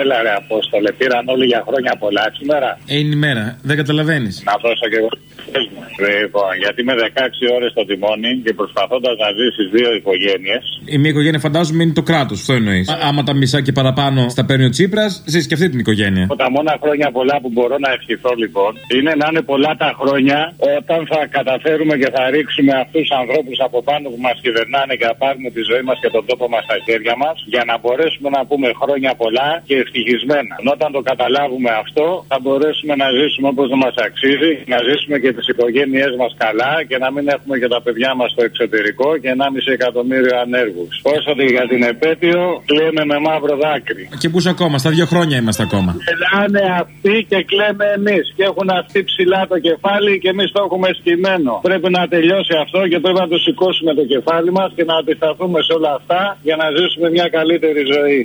Έλα ρε Απόστολε, πήραν όλοι για χρόνια πολλά σήμερα. Ε, είναι η μέρα, δεν καταλαβαίνεις. Να δώσω και εγώ. Λοιπόν, γιατί με 16 ώρες στο τιμόνι και προσπαθώντας να ζήσει δύο οικογένειες. Η μία οικογένεια φαντάζομαι είναι το κράτος, αυτό εννοείς. Άμα τα μισά και παραπάνω στα παίρνει ο Τσίπρας, ζεις και αυτή την οικογένεια. Από τα μόνα χρόνια πολλά που μπορώ να ευχηθώ λοιπόν είναι να είναι πολλά τα χρόνια όταν θα καταφέρουμε και θα ρίξουμε αυτούς τους ανθρώπους από πάνω που μας κυβερνάνε και θα πάρουμε τη ζωή μας και τον τόπο μας στα χέρια μας για να μπορέσουμε να πούμε χρόνια πολλά και ευτυχισμένα. Όταν το καταλάβουμε αυτό θα μπορέσουμε να ζήσουμε όπως μας αξίζει, να ζήσουμε και τις οικογένειές μας καλά και να μην έχουμε και τα παιδιά μας στο εξωτερικό και 1,5 εκατομμύριο ανέργους. Όσο για την επέτειο, κλαίμε με μαύρο δάκρυ. Και πού ακόμα, στα δύο χρόνια είμαστε ακόμα. Κλαίνε αυτοί και κλαίμε εμείς. Και έχουν αυτοί ψηλά το κεφάλι και εμείς το έχουμε σκημένο. Πρέπει να τελειώσει αυτό και πρέπει να το σηκώσουμε το κεφάλι μας και να αντισταθούμε σε όλα αυτά για να ζήσουμε μια καλύτερη ζωή.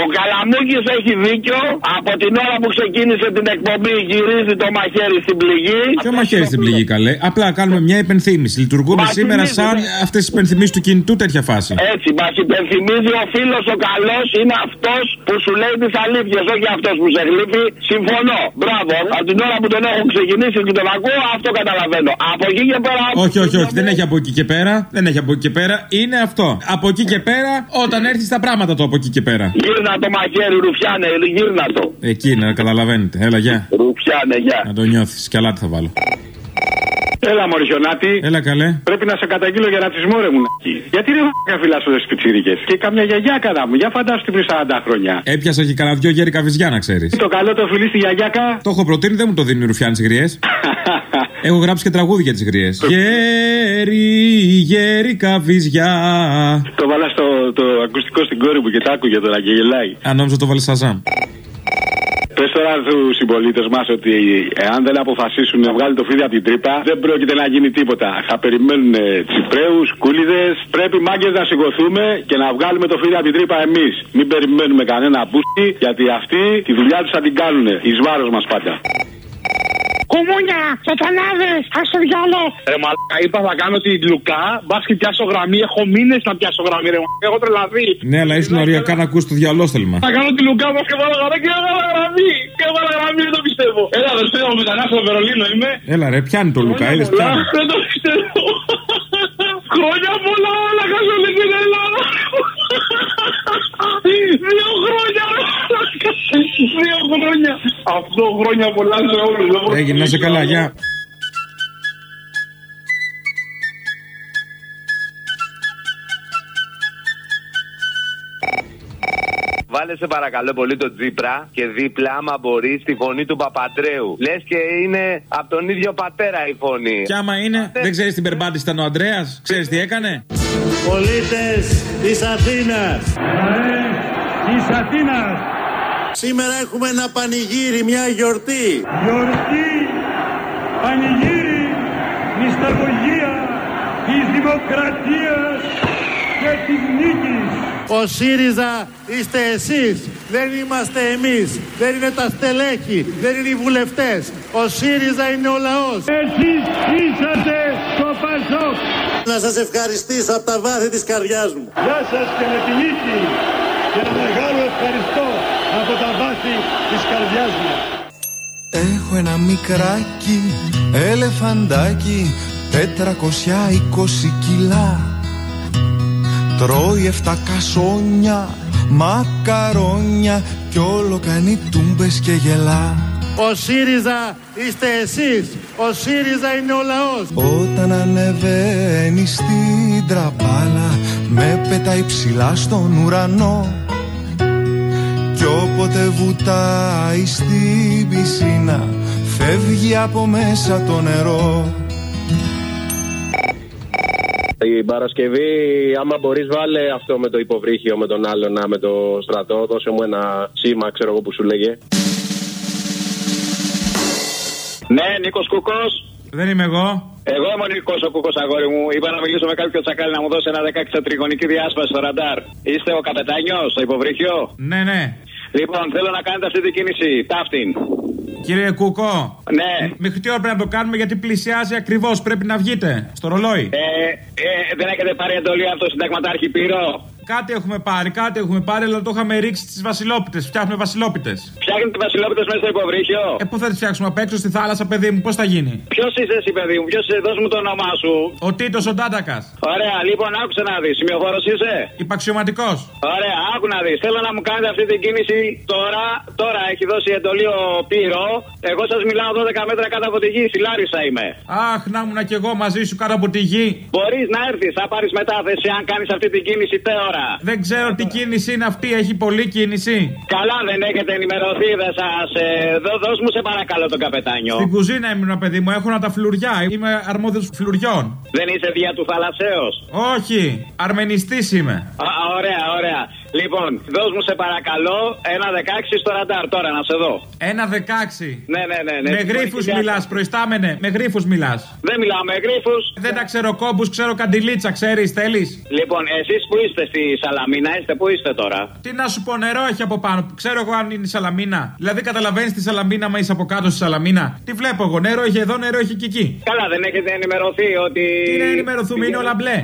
Ο Καλαμούκης έχει δίκιο. Από την ώρα που ξεκίνησε την εκπομπή γυρίζει το μαχαίρι στην πληγή. Ποιο μαχαίρι στην πληγή, καλέ; Απλά κάνουμε μια υπενθύμηση. Λειτουργούμε Μας σήμερα θυμίζει, σαν ναι. αυτές τις υπενθυμίσεις του κινητού τέτοια φάση. Έτσι, μας υπενθυμίζει ο φίλος ο καλός είναι αυτός που σου λέει τις αλήθειες, όχι αυτός που σε γλύφει. Συμφωνώ. Μπράβο. Από την ώρα που τον έχω ξεκινήσει και τον ακούω, αυτό καταλαβαίνω. Από εκεί και πέρα. Όχι, όχι, όχι. Δεν έχει από εκεί και πέρα. Δεν έχει από εκεί και πέρα. Είναι αυτό. Από εκεί και πέρα, όταν έρθεις στα πράγματα το από εκεί και πέρα. Γύρνα το μαχαίρι, ρουφιάνε, γύρνα το. Εκεί να καταλαβαίνετε. Έλα, γεια. Ρουφιάνε, γεια. Να το νιώθεις. Καλά τι θα βάλω. Έλα, Μωρισιονάτη. Έλα, καλέ. Πρέπει να σε καταγγείλω για ρατσισμό, ρε μου. Γιατί δεν καφυλά σου τις πιτσίρικε. Και καμιά γιαγιά κατά μου. Για φαντάσου την πριν 40 χρόνια. Έπιασα και κανένα δυο γέρι καβιζιά να ξέρεις. Το καλό το φιλί στη γιαγιάκα. Το έχω προτείνει, δεν μου το δίνει η Ρουφιάνη τι γριές. Έχω γράψει και τραγούδι για τις γριές. Γέρι, γέρι καβιζιά. Το βάλα στο το ακουστικό στην κόρη μου και τα άκουγε τώρα και γελάει. Αν νόμιζα το βάλες Σαζάμ. Πες τώρα στους συμπολίτες μας ότι εάν δεν αποφασίσουν να βγάλει το φίδι από την τρύπα, δεν πρόκειται να γίνει τίποτα. Θα περιμένουν τσιπρέους, κούλιδες. Πρέπει μάγκες να σηκωθούμε και να βγάλουμε το φίδι από την τρύπα εμείς. Μην περιμένουμε κανένα μπούστι, γιατί αυτοί τη δουλειά τους θα την κάνουν. Εις βάρος μας πάντα. Κουμούνια, σατανάδε, ας το διάλο. Ρε μαλάκα, είπα θα κάνω τη Λουκά, μπας και πιάσω γραμμή. Έχω μήνες να πιάσω γραμμή, ρε μαλάκα. Έχω τρελαθεί. Ναι, αλλά ήσουν ωριακά να ακούσει το διαλόστελμα. Θα κάνω τη Λουκά, μπας και βάλω γραμμή και έβαλα γραμμή. Και έβαλα γραμμή, δεν το πιστεύω. Έλα, δεν θέλω μετανάστα στο Βερολίνο είμαι. Έλα ρε, πιάνει το Λουκά, είδες Πολλά, πιάνει. Δεν το πιστεύω. Χρόνια πολλά, όλα χάσω όλη την Ελλάδα. Δύο χρόνια, ρε μαλάκα. Δύο χρόνια. Αυτό χρόνια πολλά σε όλους. Έγινε, να είσαι καλά, γεια. Βάλε σε παρακαλώ πολύ τον Τζίπρα και δίπλα, άμα μπορείς, τη φωνή του Παπαντρέου. Λες και είναι από τον ίδιο πατέρα η φωνή. Και άμα είναι, δεν ξέρεις την περπάτη ήταν ο Αντρέα, ξέρεις τι έκανε; Πολίτες της Αθήνας. Της Αθήνας. Σήμερα έχουμε ένα πανηγύρι, μια γιορτή. Γιορτή, πανηγύρι, μυσταγωγία της δημοκρατίας και της νίκης. Ο ΣΥΡΙΖΑ είστε εσείς, δεν είμαστε εμείς. Δεν είναι τα στελέχη, δεν είναι οι βουλευτές. Ο ΣΥΡΙΖΑ είναι ο λαός. Εσείς είσαστε το Πασόκ. Να σας ευχαριστήσω από τα βάθη της καρδιάς μου. Γεια σας και με τη νίκη και ένα μεγάλο ευχαριστώ από τα βάθη της καρδιάς μου. Έχω ένα μικράκι ελεφαντάκι 420 κιλά Τρώει 7 κασόνια, μακαρόνια Κι όλο κάνει τούμπες και γελά Ο ΣΥΡΙΖΑ είστε εσείς. Ο ΣΥΡΙΖΑ είναι ο λαός. Όταν ανεβαίνει στην τραπάλα Με πετάει ψηλά στον ουρανό Κι όποτε βουτάει στην πισίνα Φεύγει από μέσα το νερό Την Παρασκευή, άμα μπορείς, βάλε αυτό με το υποβρύχιο με τον άλλο να με το στρατό. Δώσε μου ένα σήμα, ξέρω εγώ που σου λέγε. Ναι, Νίκος Κούκος. Δεν είμαι εγώ. Εγώ είμαι ο Νικό ο Κούκος αγόρι μου. Είπα να μιλήσω με κάποιο τσακάλι να μου δώσει ένα 16 σε τριγωνική διάσπαση στο ραντάρ. Είστε ο καπετάνιος στο υποβρύχιο; Ναι, ναι. Λοιπόν, θέλω να κάνετε αυτή την κίνηση. Ταύτην. Κύριε Κούκο, Ναι. μέχρι τι ώρα πρέπει να το κάνουμε γιατί πλησιάζει ακριβώς. Πρέπει να βγείτε στο ρολόι. Ε, ε, δεν έχετε πάρει εντολή από το συνταγματάρχη Πύρο; Κάτι έχουμε πάρει, κάτι έχουμε πάρει, αλλά το είχαμε ρίξει στις βασιλόπιτες. Φτιάχνουμε βασιλόπιτες. Φτιάχνετε βασιλόπιτες μέσα στο υποβρύχιο. Ε, πού θα τις φτιάξουμε απ' έξω στη θάλασσα, παιδί μου, πώς θα γίνει; Ποιος είσαι εσύ, παιδί μου, ποιος είσαι, δώσ' μου το όνομά σου. Ο Τίτος ο Ντάντακας. Ωραία, λοιπόν, άκουσε να δεις. Σημειοφόρος είσαι; Υπαξιωματικός. Ωραία, άκου να δεις. Θέλω να μου κάνετε αυτή την κίνηση τώρα. Τώρα έχει δώσει εντολή ο Πύρο. Εγώ σας μιλάω 12 μέτρα κάτω από τη γη. Στη Λάρισα είμαι. Αχ, να ήμουν κι εγώ μαζί σου κάτω από τη γη. Μπορείς να έρθεις, θα πάρεις μετάθεση αν κάνεις αυτή την κίνηση τώρα. Δεν ξέρω τι κίνηση είναι αυτή, έχει πολλή κίνηση. Καλά, δεν έχετε ενημερωθεί, δεν σας. Ε, δώ- δώσ' μου σε παρακαλώ τον καπετάνιο. Στην κουζίνα ήμουν, παιδί μου, έχω να τα φλουριά. Είμαι αρμόδιος φλουριών. Δεν είσαι δια του θαλασσέως. Όχι, αρμενιστής είμαι. Α, ωραία, ωραία. Λοιπόν, δώσ' μου σε παρακαλώ ένα 16 στο ραντάρ τώρα να σε δω. Ένα δεκάξι. Ναι, ναι, ναι. ναι. Με γρήφου μιλάς, προϊστάμενε. Με γρήφου μιλάς. Δεν μιλάω με γρήφου. Δεν τα ξέρω κόμπους, ξέρω καντιλίτσα, ξέρεις, θέλεις; Λοιπόν, εσείς που είστε στη Σαλαμίνα, είστε που είστε τώρα; Τι να σου πω, νερό έχει από πάνω. Ξέρω εγώ αν είναι η Σαλαμίνα. Δηλαδή καταλαβαίνεις τη Σαλαμίνα, μα είσαι από κάτω στη Σαλαμίνα; Τι βλέπω εγώ, νερό έχει εδώ, νερό έχει και εκεί. Καλά, δεν έχετε ενημερωθεί ότι. Τι να ενημερωθούμε, είναι όλα μπλε.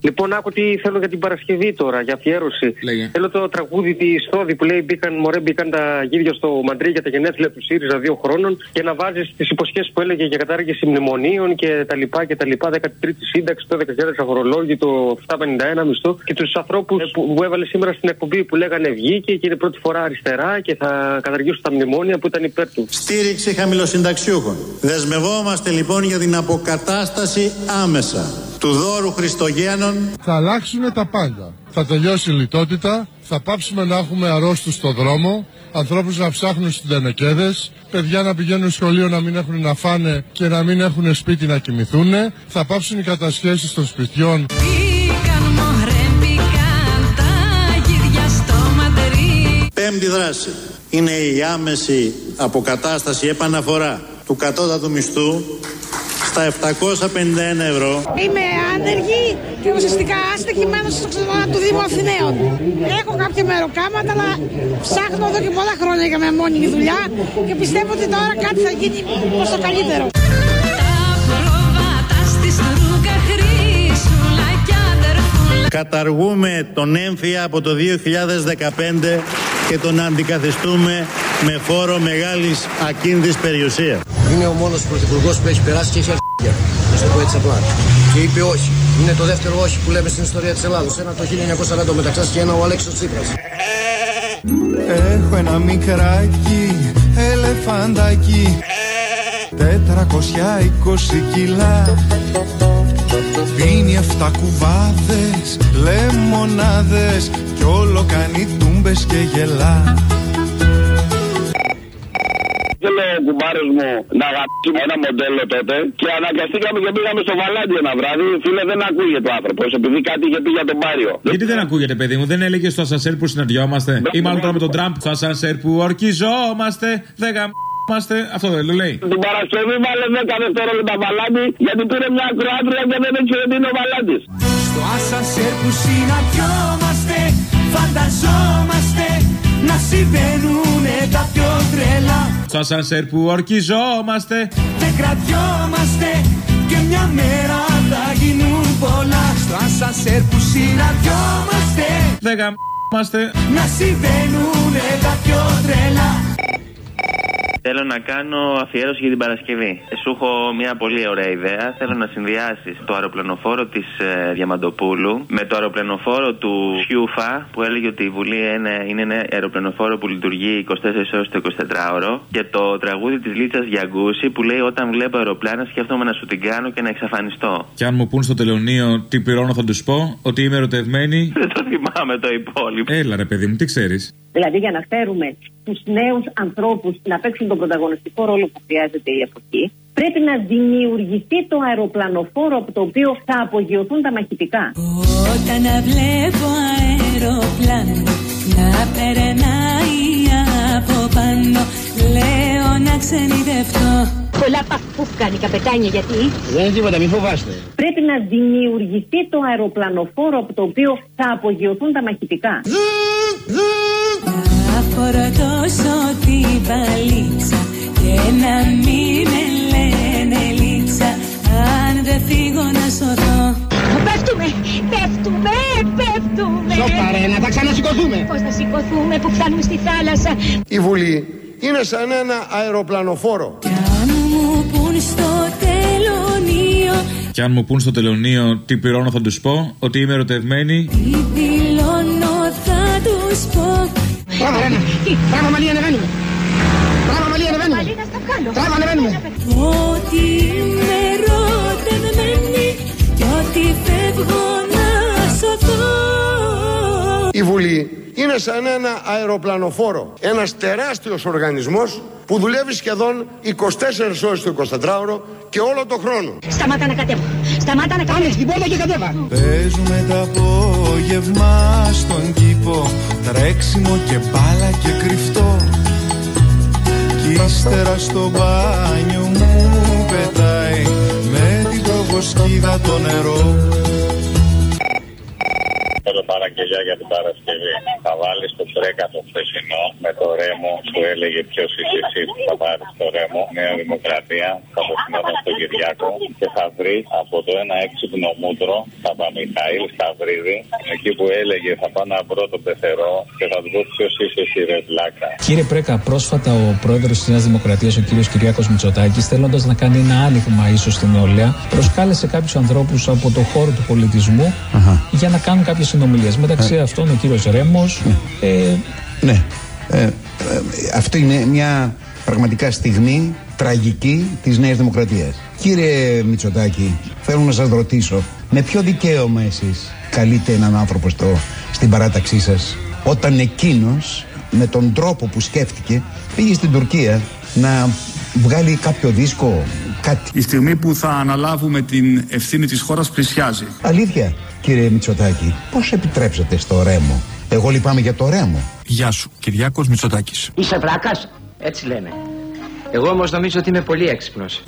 Λοιπόν, άκου τι θέλω για την Παρασκευή τώρα, για αφιέρωση. Λέγε. Θέλω το τραγούδι της Στόδη που λέει μπήκαν, μωρέ, μπήκαν τα γύρια στο Μαντρί για τα γενέθλια του ΣΥΡΙΖΑ δύο χρόνων και να βάζεις τις υποσχέσεις που έλεγε για κατάργηση μνημονίων και τα λοιπά και τα λοιπά. 13η σύνταξη, το 10.000 αγορολόγιο, το 751 μισθό και τους ανθρώπους που, που έβαλε σήμερα στην εκπομπή που λέγανε βγήκε και είναι πρώτη φορά αριστερά και θα καταργήσουν τα μνημόνια που ήταν υπέρ του. Στήριξη χαμηλοσυνταξιούχων. Δεσμευόμαστε λοιπόν για την αποκατάσταση άμεσα του δώρου Χριστογέννων. Θα αλλάξουν τα πάντα. Θα τελειώσει η λιτότητα, θα πάψουμε να έχουμε αρρώστους στο δρόμο, ανθρώπους να ψάχνουν στις τενεκέδες, παιδιά να πηγαίνουν σχολείο να μην έχουν να φάνε και να μην έχουν σπίτι να κοιμηθούν, θα πάψουν οι κατασχέσεις των σπιτιών. Μπήκαν μωρέ, μπήκαν τα γύρια στο Μαντρί. Πέμπτη δράση είναι η άμεση αποκατάσταση επαναφορά του κατώτατου μισθού στα 751 ευρώ. Είμαι άνεργη και ουσιαστικά άστεχη μέσα στο ξενοδοχείο του Δήμου Αθηναίων. Έχω κάποια μεροκάματα, αλλά ψάχνω εδώ και πολλά χρόνια για μια μόνιμη δουλειά και πιστεύω ότι τώρα κάτι θα γίνει προς το καλύτερο. Τα προβάτα στη στρούγκα χρήσουλα κι αδερφούλα. Καταργούμε τον έμφυα από το 2015 και τον αντικαθιστούμε με φόρο μεγάλης ακίνητης περιουσίας. Είναι ο μόνος πρωθυπουργός που έχει περάσει και έχει αρχίδια. Να σου το πω έτσι απλά. Και είπε όχι. Είναι το δεύτερο όχι που λέμε στην ιστορία της Ελλάδος. Ένα το 1940 μεταξάς και ένα ο Αλέξης Τσίπρας. Έχω ένα μικράκι ελεφαντάκι 420 κιλά Πίνει εφτά κουβάδες, λεμονάδες Κι όλο κάνει τούμπες και γελά Θέλω ο κουμπάρο μου να αγαπήσει ένα μοντέλο τότε και αναγκαστήκαμε και πήγαμε στο Βαλάντι ένα βράδυ. Φίλε, δεν ακούγεται ο άνθρωπος επειδή κάτι είχε πει για τον Πάριο. Γιατί δεν ακούγεται, παιδί μου, δεν έλεγες στο ασανσέρ που συναντιόμαστε. Ή μάλλον τώρα με τον Τραμπ, στο ασανσέρ που ορκιζόμαστε, δεν γαμμάστε. Αυτό δεν το λέει. Την Παρασκευή βάλε 10 δευτερόλεπτα Βαλάντι γιατί πήρε μια ακροάτρια και δεν ήξερε τι είναι ο Βαλάντι. Στο ασανσέρ που συναντιόμαστε Φανταζόμαστε να συμβαίνουνε τα πιο τρελά Στο ασανσέρ που ορκιζόμαστε. Δεν κρατιόμαστε και μια μέρα θα γίνουν πολλά Στο ασανσέρ που συναντιόμαστε Δεν γαμμάστε. Να συμβαίνουνε τα πιο τρελά Θέλω να κάνω αφιέρωση για την Παρασκευή. Σου έχω μια πολύ ωραία ιδέα. Θέλω να συνδυάσεις το αεροπλανοφόρο της ε, Διαμαντοπούλου με το αεροπλανοφόρο του Χιούφα που έλεγε ότι η Βουλή είναι, είναι ένα αεροπλανοφόρο που λειτουργεί 24 ώρες το 24ωρο και το τραγούδι της Λίτσας Γιαγκούση που λέει Όταν βλέπω αεροπλάνα σκέφτομαι να σου την κάνω και να εξαφανιστώ. Και αν μου πούν στο τελωνίο τι πληρώνω, θα τους πω ότι είμαι ερωτευμένη. Δεν το θυμάμαι το υπόλοιπο. Έλα ρε παιδί μου, τι ξέρεις. Δηλαδή για να φέρουμε τους νέους ανθρώπους να παίξουν τον πρωταγωνιστικό ρόλο που χρειάζεται η εποχή, πρέπει να δημιουργηθεί το αεροπλανοφόρο από το οποίο θα απογειωθούν τα μαχητικά. Όταν βλέπω αεροπλάνο να περνάει από πάνω Λέω να ξενιδευτώ Πολλά παππούκαν οι καπετάνια γιατί; Δεν είναι τίποτα, μη φοβάστε. πρέπει να δημιουργηθεί το αεροπλανοφόρο από το οποίο θα απογειωθούν τα μαχητικά. Να φορτώσω την παλίτσα Και να μην με λένε λίτσα Αν δεν φύγω να σωθώ Πέφτουμε, πέφτουμε, πέφτουμε. Σοπα ρε, να τα ξανασηκωθούμε. Πώς θα σηκωθούμε που φτάνουμε στη θάλασσα; Η Βουλή είναι σαν ένα αεροπλανοφόρο. Αν μου πουν στο τελωνίο Και αν μου πούν στο τελωνίο τι πληρώνω, θα τους πω ότι είμαι ερωτευμένη. Τι δηλώνω θα τους πω Bravo, Elena. Sí. Bravo, Malina, ven. Bravo, Malina, ven. Είναι σαν ένα αεροπλανοφόρο. Ένας τεράστιος οργανισμός που δουλεύει σχεδόν 24 ώρες το 24ωρο και όλο το χρόνο. Σταμάτα να κατέβω. Σταμάτα να κατέβω. Στην πόρτα και κατέβα. Παίζουμε το απόγευμα στον κήπο Τρέξιμο και μπάλα και κρυφτό Κι ύστερα στο μπάνιο μου πετάει Με την προβοσκίδα το νερό Θέλω παραγγελιά για την Παρασκευή. Θα βάλεις το τρέκα το χθεσινό με το ρέμο που έλεγε ποιος είσαι εσύ που θα πάρεις το ρέμο. Νέα Δημοκρατία. Θα απευθυνόταν στον Κυριάκο και θα βρεις από το ένα έξυπνο μούτρο Παπαμιχαήλ Σταυρίδη εκεί που έλεγε θα πάω να βρω τον πεθερό και θα του πω ποιος είσαι εσύ ρε βλάκα. Κύριε Πρέκα, πρόσφατα ο πρόεδρος της Νέας Δημοκρατίας, ο κύριος Κυριάκος Μητσοτάκης, θέλοντας να κάνει ένα άνοιγμα ίσω στην Όλια, προσκάλεσε κάποιους ανθρώπους από το χώρο του πολιτισμού για να κάνουν κάποιε συνομιλίε. Μεταξύ αυτών ο κύριος Ρέμος. Ε, Ναι. Ε, ε, αυτό είναι μια πραγματικά στιγμή τραγική της Νέας Δημοκρατίας. Κύριε Μητσοτάκη, θέλω να σας ρωτήσω, με ποιο δικαίωμα εσείς καλείτε έναν άνθρωπο στο, στην παράταξή σας, όταν εκείνος με τον τρόπο που σκέφτηκε πήγε στην Τουρκία να βγάλει κάποιο δίσκο, κάτι; Η στιγμή που θα αναλάβουμε την ευθύνη της χώρας πλησιάζει. Αλήθεια, κύριε Μητσοτάκη, πώς επιτρέψατε στο Ρέμο. Εγώ λυπάμαι για το Ρέμο. Γεια σου, Κυριάκος Μητσοτάκης. Είσαι βλάκας, έτσι λένε. Εγώ όμως νομίζω ότι είμαι πολύ έξυπνος.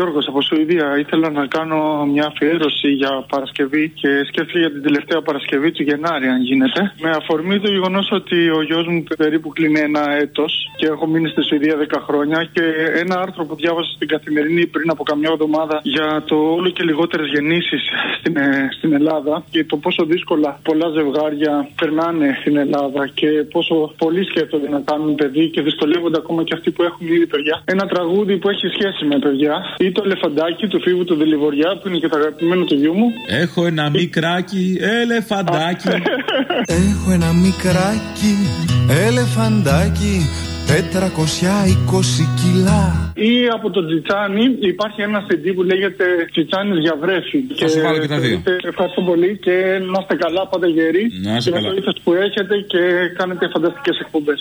Γιώργος από Σουηδία. Ήθελα να κάνω μια αφιέρωση για Παρασκευή και σκέφτηκα για την τελευταία Παρασκευή του Γενάρη, αν γίνεται. Με αφορμή το γεγονός ότι ο γιος μου περίπου κλείνει ένα έτος και έχω μείνει στη Σουηδία 10 χρόνια και ένα άρθρο που διάβασα στην καθημερινή πριν από καμιά εβδομάδα για το όλο και λιγότερες γεννήσεις στην, ε, στην Ελλάδα και το πόσο δύσκολα πολλά ζευγάρια περνάνε στην Ελλάδα και πόσο πολλοί σκέφτονται να κάνουν παιδί και δυσκολεύονται ακόμα και αυτοί που έχουν ήδη παιδιά. Ένα τραγούδι που έχει σχέση με παιδιά ή το ελεφαντάκι του φίβου του Δηληβοριά που είναι και το αγαπημένο του γιού μου. Έχω ένα μικράκι ελεφαντάκι. Έχω ένα μικράκι ελεφαντάκι 420 κιλά Ή από το Τζιτσάνι υπάρχει ένα CD που λέγεται Τζιτσάνις για βρέφη. Θα σου βάλω και τα δύο. Ευχαριστώ πολύ και να είστε καλά, πάντα γεροί. Να είστε και με καλά. το ήθος που έχετε και κάνετε φανταστικές εκπομπές.